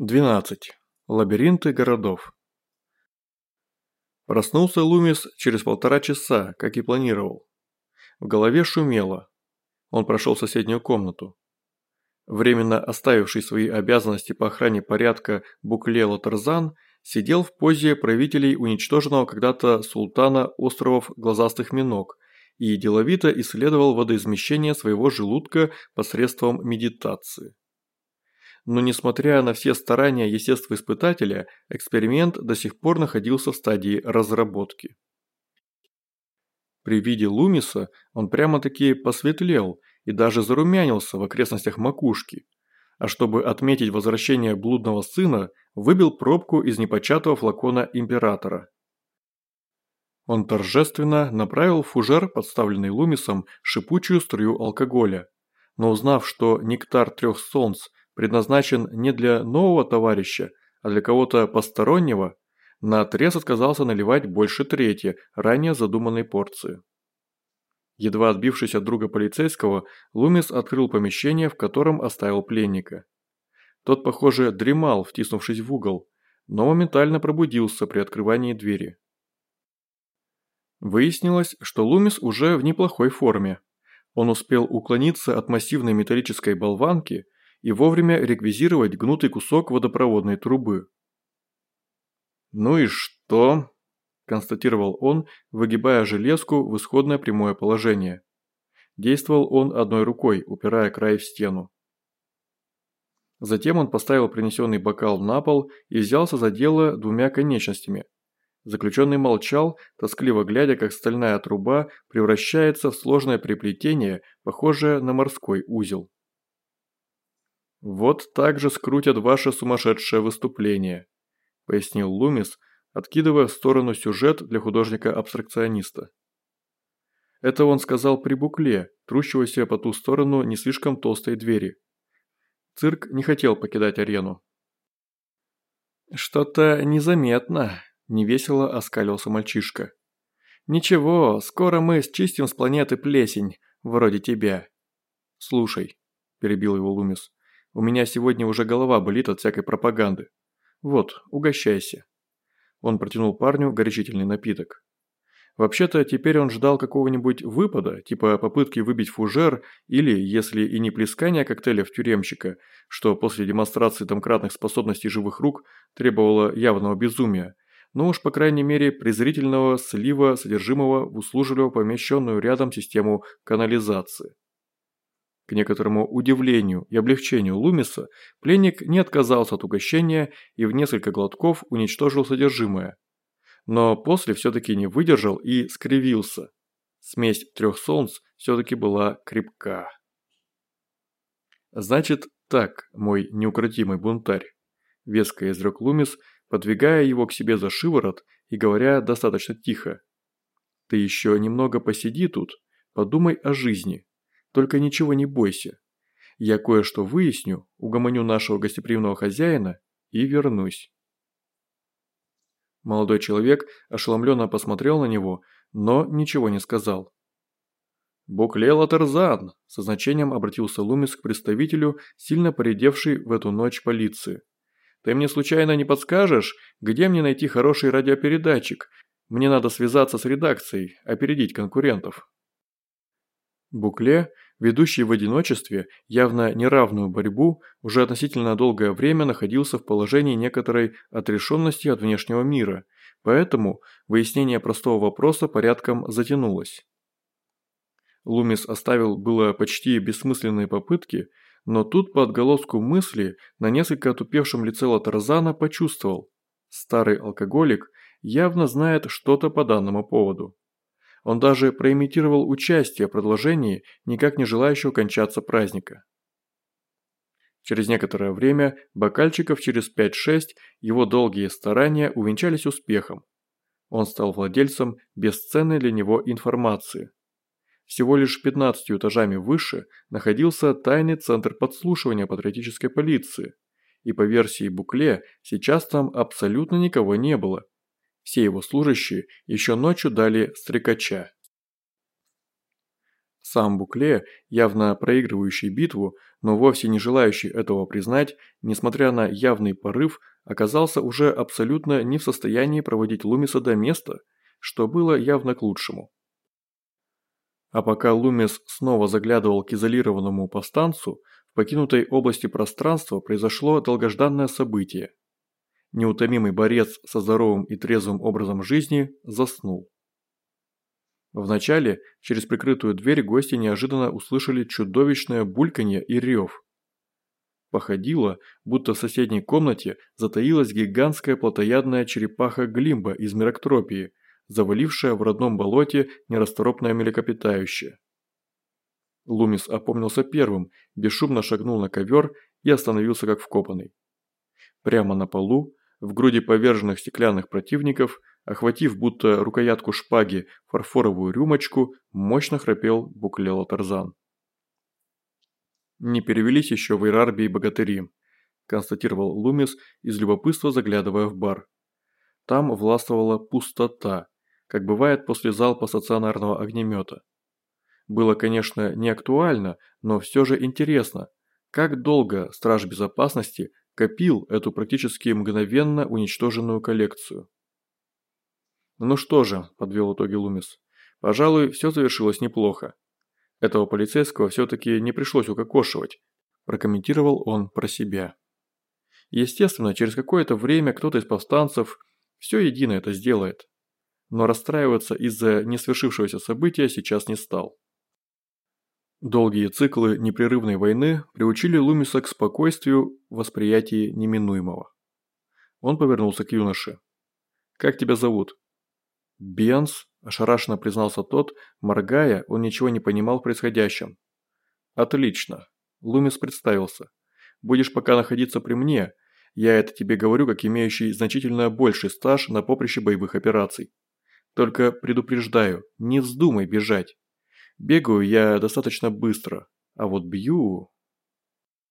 12. Лабиринты городов. Проснулся Лумис через полтора часа, как и планировал. В голове шумело. Он прошел в соседнюю комнату. Временно оставивший свои обязанности по охране порядка Буклело Тарзан сидел в позе правителей уничтоженного когда-то султана островов Глазастых Минок и деловито исследовал водоизмещение своего желудка посредством медитации но несмотря на все старания естествоиспытателя, эксперимент до сих пор находился в стадии разработки. При виде Лумиса он прямо-таки посветлел и даже зарумянился в окрестностях макушки, а чтобы отметить возвращение блудного сына, выбил пробку из непочатого флакона императора. Он торжественно направил в фужер, подставленный Лумисом, шипучую струю алкоголя, но узнав, что нектар трех солнц предназначен не для нового товарища, а для кого-то постороннего, наотрез отказался наливать больше трети ранее задуманной порции. Едва отбившись от друга полицейского, Лумис открыл помещение, в котором оставил пленника. Тот, похоже, дремал, втиснувшись в угол, но моментально пробудился при открывании двери. Выяснилось, что Лумис уже в неплохой форме. Он успел уклониться от массивной металлической болванки – и вовремя реквизировать гнутый кусок водопроводной трубы. «Ну и что?» – констатировал он, выгибая железку в исходное прямое положение. Действовал он одной рукой, упирая край в стену. Затем он поставил принесенный бокал на пол и взялся за дело двумя конечностями. Заключенный молчал, тоскливо глядя, как стальная труба превращается в сложное приплетение, похожее на морской узел. «Вот так же скрутят ваше сумасшедшее выступление», – пояснил Лумис, откидывая в сторону сюжет для художника-абстракциониста. Это он сказал при букле, трущегося по ту сторону не слишком толстой двери. Цирк не хотел покидать арену. «Что-то незаметно», – невесело оскалился мальчишка. «Ничего, скоро мы счистим с планеты плесень, вроде тебя». «Слушай», – перебил его Лумис, у меня сегодня уже голова болит от всякой пропаганды. Вот, угощайся». Он протянул парню горячительный напиток. Вообще-то теперь он ждал какого-нибудь выпада, типа попытки выбить фужер или, если и не плескания коктейля в тюремщика, что после демонстрации домкратных способностей живых рук требовало явного безумия, но уж по крайней мере презрительного слива содержимого в услужливо помещенную рядом систему канализации. К некоторому удивлению и облегчению Лумиса, пленник не отказался от угощения и в несколько глотков уничтожил содержимое. Но после все-таки не выдержал и скривился. Смесь трех солнц все-таки была крепка. «Значит так, мой неукротимый бунтарь», – веско изрек Лумис, подвигая его к себе за шиворот и говоря достаточно тихо. «Ты еще немного посиди тут, подумай о жизни. Только ничего не бойся. Я кое-что выясню, угомоню нашего гостеприимного хозяина и вернусь». Молодой человек ошеломленно посмотрел на него, но ничего не сказал. «Буклела Тарзан!» – со значением обратился Лумис к представителю, сильно поредевшей в эту ночь полиции. «Ты мне случайно не подскажешь, где мне найти хороший радиопередатчик? Мне надо связаться с редакцией, опередить конкурентов». Букле, ведущий в одиночестве явно неравную борьбу, уже относительно долгое время находился в положении некоторой отрешенности от внешнего мира, поэтому выяснение простого вопроса порядком затянулось. Лумис оставил было почти бессмысленные попытки, но тут по отголоску мысли на несколько отупевшем лице Латарзана почувствовал – старый алкоголик явно знает что-то по данному поводу. Он даже проимитировал участие в продолжении никак не желающего кончаться праздника. Через некоторое время, бокальчиков через 5-6, его долгие старания увенчались успехом. Он стал владельцем бесценной для него информации. Всего лишь 15 этажами выше находился тайный центр подслушивания патриотической полиции, и по версии Букле сейчас там абсолютно никого не было все его служащие еще ночью дали стрекача. Сам Букле, явно проигрывающий битву, но вовсе не желающий этого признать, несмотря на явный порыв, оказался уже абсолютно не в состоянии проводить Лумиса до места, что было явно к лучшему. А пока Лумис снова заглядывал к изолированному повстанцу, в покинутой области пространства произошло долгожданное событие. Неутомимый борец со здоровым и трезвым образом жизни заснул. Вначале через прикрытую дверь гости неожиданно услышали чудовищное бульканье и рев. Походило, будто в соседней комнате затаилась гигантская плотоядная черепаха Глимба из Мироктропии, завалившая в родном болоте нерасторопное млекопитающее. Лумис опомнился первым, бесшумно шагнул на ковер и остановился как вкопанный. Прямо на полу, в груди поверженных стеклянных противников, охватив будто рукоятку шпаги фарфоровую рюмочку, мощно храпел буклело Тарзан. «Не перевелись еще в Ирарбии богатыри», – констатировал Лумис, из любопытства заглядывая в бар. Там властвовала пустота, как бывает после залпа стационарного огнемета. Было, конечно, не актуально, но все же интересно, как долго Страж Безопасности копил эту практически мгновенно уничтоженную коллекцию. «Ну что же», – подвел итоги Лумис, – «пожалуй, все завершилось неплохо. Этого полицейского все-таки не пришлось укокошивать», – прокомментировал он про себя. Естественно, через какое-то время кто-то из повстанцев все едино это сделает. Но расстраиваться из-за несвершившегося события сейчас не стал. Долгие циклы непрерывной войны приучили Лумиса к спокойствию в восприятии неминуемого. Он повернулся к юноше. «Как тебя зовут?» «Бенс», – ошарашенно признался тот, моргая, он ничего не понимал в происходящем. «Отлично», – Лумис представился. «Будешь пока находиться при мне, я это тебе говорю как имеющий значительно больший стаж на поприще боевых операций. Только предупреждаю, не вздумай бежать. Бегаю я достаточно быстро, а вот бью...